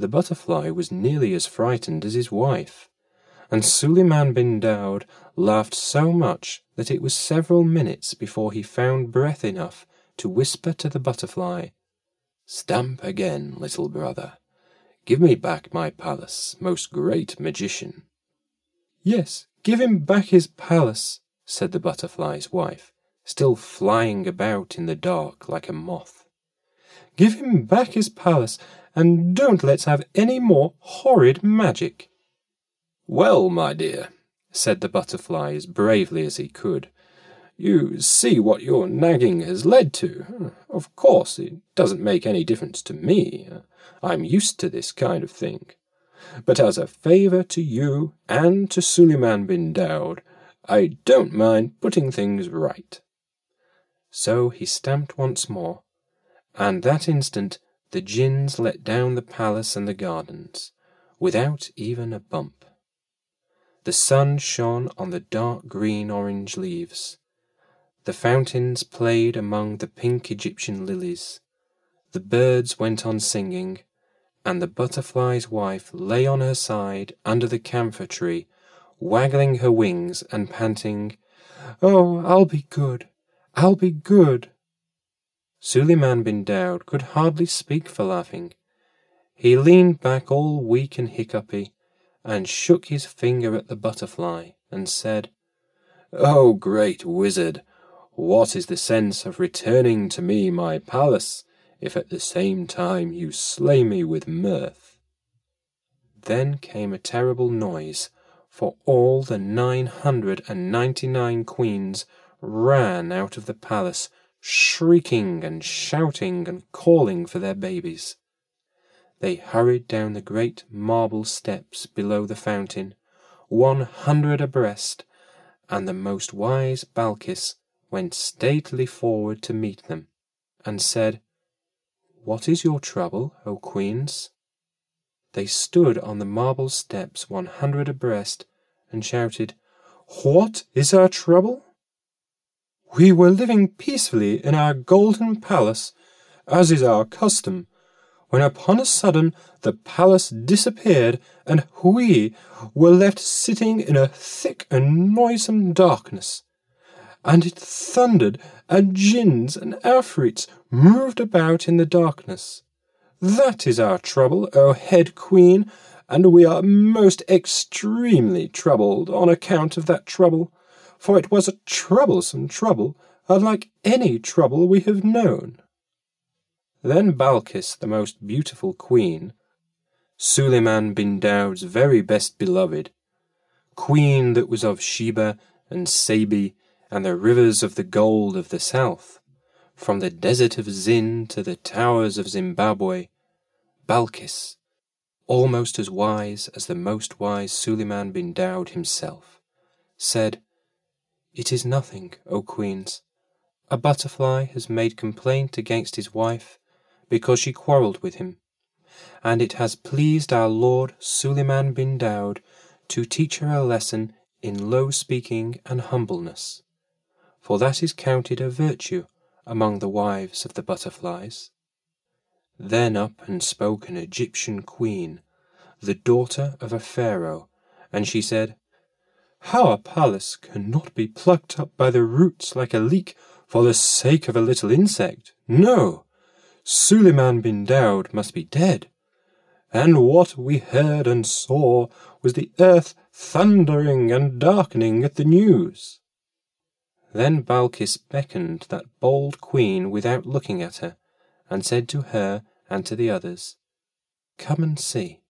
the butterfly was nearly as frightened as his wife, and Suleiman bin Daud laughed so much that it was several minutes before he found breath enough to whisper to the butterfly, Stamp again, little brother. Give me back my palace, most great magician. Yes, give him back his palace, said the butterfly's wife, still flying about in the dark like a moth. Give him back his palace, and don't let's have any more horrid magic. Well, my dear, said the butterfly as bravely as he could, you see what your nagging has led to. Of course, it doesn't make any difference to me. I'm used to this kind of thing. But as a favour to you and to Suleiman bin Daud, I don't mind putting things right. So he stamped once more, and that instant the jinns let down the palace and the gardens, without even a bump. The sun shone on the dark green orange leaves. The fountains played among the pink Egyptian lilies. The birds went on singing, and the butterfly's wife lay on her side under the camphor tree waggling her wings and panting, Oh, I'll be good, I'll be good. Suleiman bin Daud could hardly speak for laughing. He leaned back all weak and hiccupy, and shook his finger at the butterfly, and said, Oh, great wizard, what is the sense of returning to me my palace, if at the same time you slay me with mirth? Then came a terrible noise for all the nine hundred and ninety nine queens ran out of the palace, shrieking and shouting and calling for their babies. They hurried down the great marble steps below the fountain, one hundred abreast, and the most wise Balkis went stately forward to meet them, and said, What is your trouble, O queens? They stood on the marble steps one hundred abreast and shouted, What is our trouble? We were living peacefully in our golden palace, as is our custom, when upon a sudden the palace disappeared, and we were left sitting in a thick and noisome darkness. And it thundered, and jinns and afrits moved about in the darkness. That is our trouble, O head queen, and we are most extremely troubled on account of that trouble, for it was a troublesome trouble, unlike any trouble we have known. Then Balkis, the most beautiful queen, Suleiman bin Daud's very best beloved, queen that was of Sheba and Sabie and the rivers of the gold of the south, from the desert of Zinn to the towers of Zimbabwe, Balkis, almost as wise as the most wise Suleiman bin Daud himself, said, It is nothing, O queens. A butterfly has made complaint against his wife because she quarrelled with him, and it has pleased our lord Suleiman bin Daud to teach her a lesson in low speaking and humbleness, for that is counted a virtue among the wives of the butterflies. Then up and spoke an Egyptian queen, the daughter of a pharaoh, and she said, How a palace cannot be plucked up by the roots like a leek for the sake of a little insect. No, Suleiman bin Daud must be dead. And what we heard and saw was the earth thundering and darkening at the news. Then Balkis beckoned that bold queen without looking at her, and said to her and to the others, Come and see.